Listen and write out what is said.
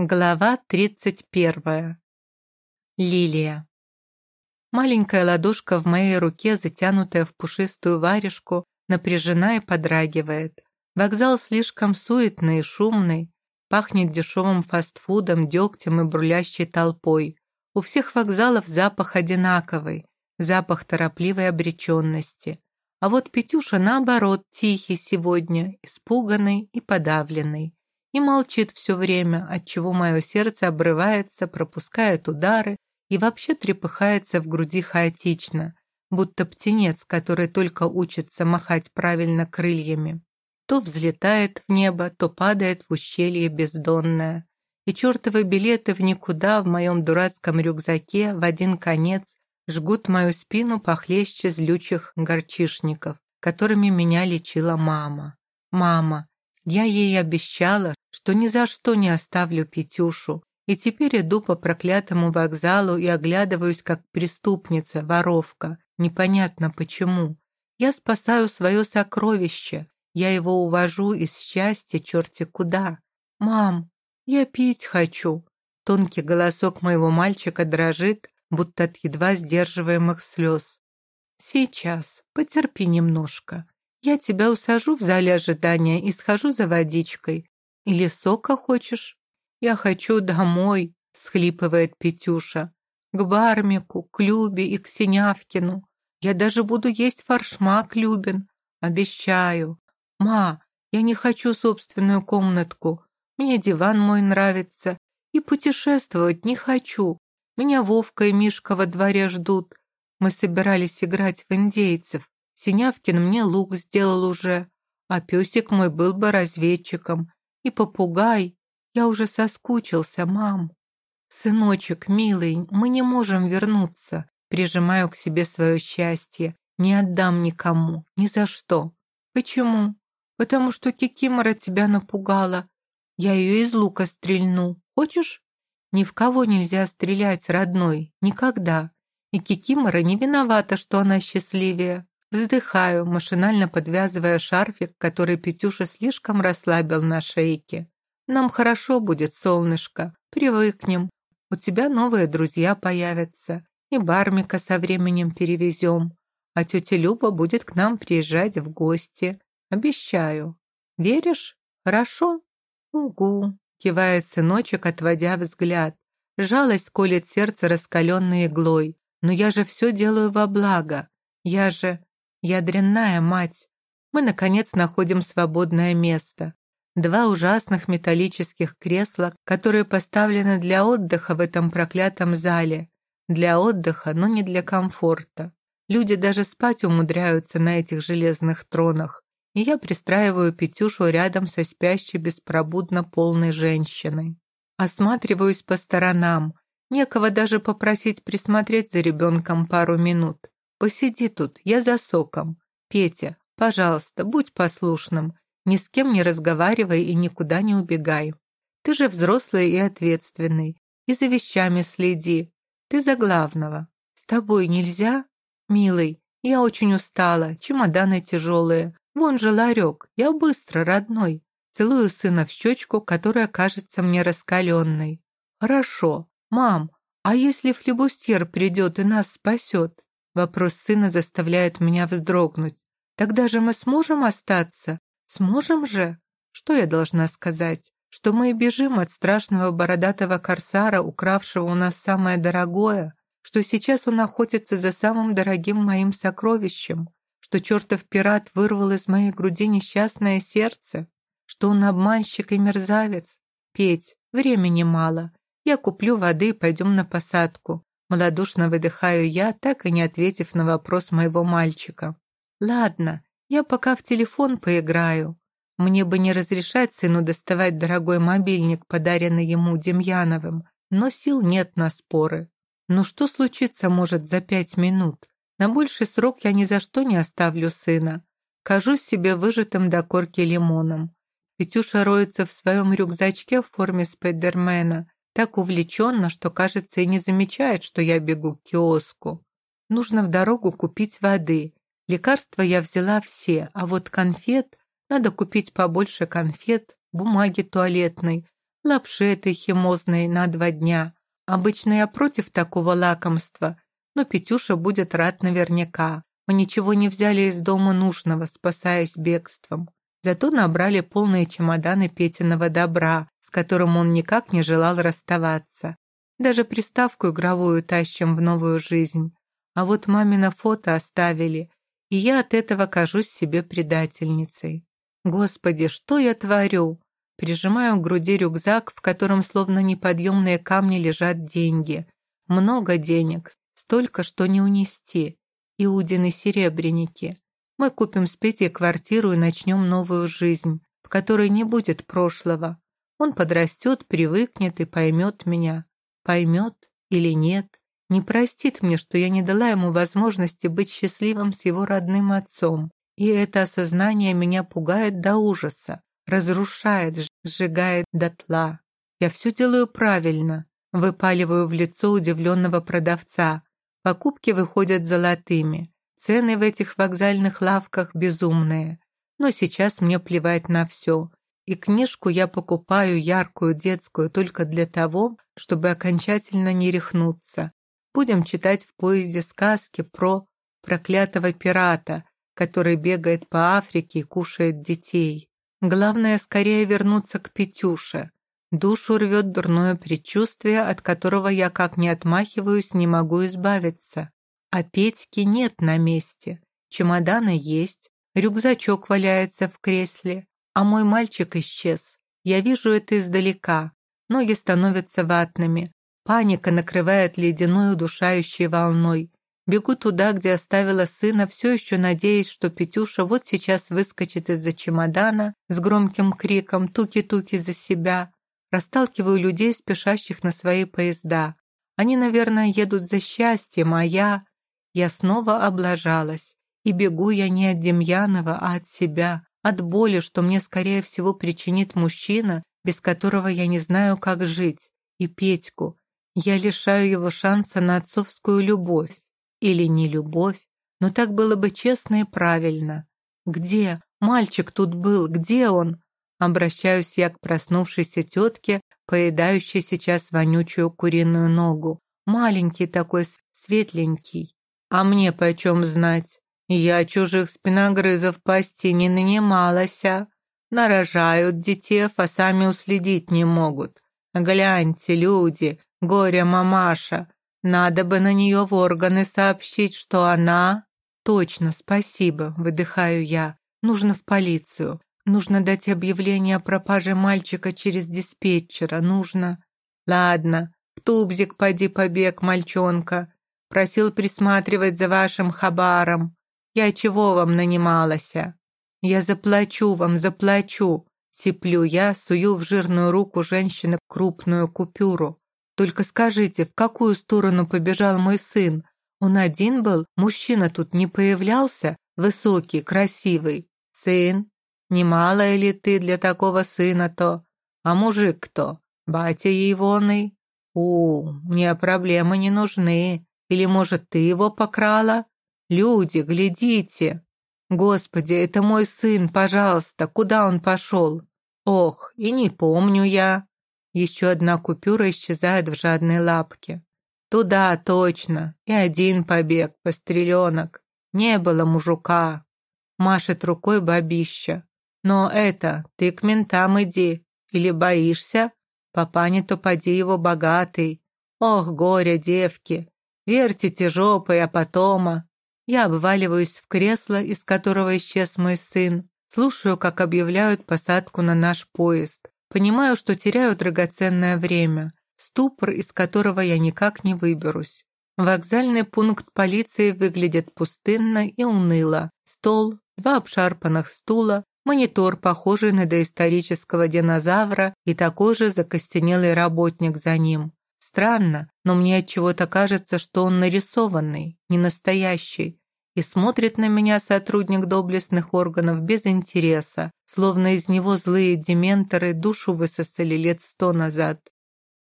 Глава 31. Лилия. Маленькая ладошка в моей руке, затянутая в пушистую варежку, напряжена и подрагивает. Вокзал слишком суетный и шумный, пахнет дешевым фастфудом, дегтем и брулящей толпой. У всех вокзалов запах одинаковый, запах торопливой обреченности. А вот Петюша, наоборот, тихий сегодня, испуганный и подавленный и молчит все время, отчего мое сердце обрывается, пропускает удары и вообще трепыхается в груди хаотично, будто птенец, который только учится махать правильно крыльями. То взлетает в небо, то падает в ущелье бездонное. И чертовы билеты в никуда в моем дурацком рюкзаке в один конец жгут мою спину похлеще злючих горчишников, которыми меня лечила мама. Мама, я ей обещала, что ни за что не оставлю Петюшу, и теперь иду по проклятому вокзалу и оглядываюсь как преступница, воровка. Непонятно почему. Я спасаю свое сокровище. Я его увожу из счастья черти куда. «Мам, я пить хочу». Тонкий голосок моего мальчика дрожит, будто от едва сдерживаемых слез. «Сейчас, потерпи немножко. Я тебя усажу в зале ожидания и схожу за водичкой. Или сока хочешь? Я хочу домой, схлипывает Петюша. К Бармику, к Любе и к Синявкину. Я даже буду есть форшмак Любин. Обещаю. Ма, я не хочу собственную комнатку. Мне диван мой нравится. И путешествовать не хочу. Меня Вовка и Мишка во дворе ждут. Мы собирались играть в индейцев. Синявкин мне лук сделал уже, а песик мой был бы разведчиком. И попугай. Я уже соскучился, мам. Сыночек, милый, мы не можем вернуться. Прижимаю к себе свое счастье. Не отдам никому, ни за что. Почему? Потому что Кикимора тебя напугала. Я ее из лука стрельну. Хочешь? Ни в кого нельзя стрелять, родной, никогда. И Кикимора не виновата, что она счастливее. Вздыхаю, машинально подвязывая шарфик, который Петюша слишком расслабил на шейке. «Нам хорошо будет, солнышко, привыкнем. У тебя новые друзья появятся, и Бармика со временем перевезем, а тетя Люба будет к нам приезжать в гости. Обещаю. Веришь? Хорошо?» «Угу», — кивает сыночек, отводя взгляд. Жалость колет сердце раскаленной иглой. «Но я же все делаю во благо. Я же...» Я дрянная мать. Мы, наконец, находим свободное место. Два ужасных металлических кресла, которые поставлены для отдыха в этом проклятом зале. Для отдыха, но не для комфорта. Люди даже спать умудряются на этих железных тронах. И я пристраиваю Петюшу рядом со спящей беспробудно полной женщиной. Осматриваюсь по сторонам. Некого даже попросить присмотреть за ребенком пару минут. Посиди тут, я за соком. Петя, пожалуйста, будь послушным. Ни с кем не разговаривай и никуда не убегай. Ты же взрослый и ответственный. И за вещами следи. Ты за главного. С тобой нельзя? Милый, я очень устала, чемоданы тяжелые. Вон же ларек, я быстро, родной. Целую сына в щечку, которая кажется мне раскаленной. Хорошо. Мам, а если флебустьер придет и нас спасет? Вопрос сына заставляет меня вздрогнуть. Тогда же мы сможем остаться? Сможем же? Что я должна сказать? Что мы бежим от страшного бородатого корсара, укравшего у нас самое дорогое? Что сейчас он охотится за самым дорогим моим сокровищем? Что чертов пират вырвал из моей груди несчастное сердце? Что он обманщик и мерзавец? Петь, времени мало. Я куплю воды и пойдем на посадку. Молодушно выдыхаю я, так и не ответив на вопрос моего мальчика. «Ладно, я пока в телефон поиграю. Мне бы не разрешать сыну доставать дорогой мобильник, подаренный ему Демьяновым, но сил нет на споры. Ну что случится может за пять минут? На больший срок я ни за что не оставлю сына. Кажусь себе выжатым до корки лимоном. Петюша роется в своем рюкзачке в форме спайдермена, так увлеченно, что, кажется, и не замечает, что я бегу к киоску. Нужно в дорогу купить воды. Лекарства я взяла все, а вот конфет... Надо купить побольше конфет, бумаги туалетной. лапши этой химозной на два дня. Обычно я против такого лакомства, но Петюша будет рад наверняка. Мы ничего не взяли из дома нужного, спасаясь бегством. Зато набрали полные чемоданы Петиного добра, с которым он никак не желал расставаться. Даже приставку игровую тащим в новую жизнь. А вот мамино фото оставили, и я от этого кажусь себе предательницей. Господи, что я творю? Прижимаю к груди рюкзак, в котором словно неподъемные камни лежат деньги. Много денег, столько, что не унести. Иудины серебряники. Мы купим с Петей квартиру и начнем новую жизнь, в которой не будет прошлого. Он подрастет, привыкнет и поймет меня. Поймет или нет. Не простит мне, что я не дала ему возможности быть счастливым с его родным отцом. И это осознание меня пугает до ужаса, разрушает, сжигает дотла. Я все делаю правильно. Выпаливаю в лицо удивленного продавца. Покупки выходят золотыми. Цены в этих вокзальных лавках безумные. Но сейчас мне плевать на все. И книжку я покупаю яркую детскую только для того, чтобы окончательно не рехнуться. Будем читать в поезде сказки про проклятого пирата, который бегает по Африке и кушает детей. Главное скорее вернуться к Петюше. Душу рвет дурное предчувствие, от которого я как не отмахиваюсь, не могу избавиться. А Петьки нет на месте. Чемоданы есть, рюкзачок валяется в кресле, а мой мальчик исчез. Я вижу это издалека. Ноги становятся ватными. Паника накрывает ледяной удушающей волной. Бегу туда, где оставила сына, все еще надеясь, что Петюша вот сейчас выскочит из-за чемодана с громким криком «Туки-туки за себя!» Расталкиваю людей, спешащих на свои поезда. Они, наверное, едут за счастьем, а я... Я снова облажалась. И бегу я не от Демьянова, а от себя, от боли, что мне, скорее всего, причинит мужчина, без которого я не знаю, как жить, и Петьку. Я лишаю его шанса на отцовскую любовь. Или не любовь, но так было бы честно и правильно. Где? Мальчик тут был, где он? Обращаюсь я к проснувшейся тетке, поедающей сейчас вонючую куриную ногу. Маленький такой, светленький. А мне почем знать? Я чужих спиногрызов пасти не нанималася. Нарожают детей, а сами уследить не могут. Гляньте, люди, горе мамаша. Надо бы на нее в органы сообщить, что она... Точно, спасибо, выдыхаю я. Нужно в полицию. Нужно дать объявление о пропаже мальчика через диспетчера. Нужно... Ладно, в тубзик поди побег, мальчонка. Просил присматривать за вашим хабаром. Я чего вам нанималася? Я заплачу вам, заплачу. Сиплю я, сую в жирную руку женщины крупную купюру. Только скажите, в какую сторону побежал мой сын? Он один был? Мужчина тут не появлялся? Высокий, красивый. Сын? Немалая ли ты для такого сына-то? А мужик кто? Батя егоный? У, мне проблемы не нужны. Или, может, ты его покрала? Люди, глядите. Господи, это мой сын, пожалуйста, куда он пошел? Ох, и не помню я. Еще одна купюра исчезает в жадной лапке. Туда, точно, и один побег, постреленок. Не было мужика. Машет рукой бабища. Но это, ты к ментам иди. Или боишься? Папаня-то поди его богатый. Ох, горе девки. Вертите жопой, а потома. Я обваливаюсь в кресло, из которого исчез мой сын. Слушаю, как объявляют посадку на наш поезд. Понимаю, что теряю драгоценное время. Ступор, из которого я никак не выберусь. Вокзальный пункт полиции выглядит пустынно и уныло. Стол, два обшарпанных стула, монитор, похожий на доисторического динозавра, и такой же закостенелый работник за ним. Странно, но мне от чего-то кажется, что он нарисованный, не настоящий, и смотрит на меня сотрудник доблестных органов без интереса, словно из него злые дементоры душу высосали лет сто назад.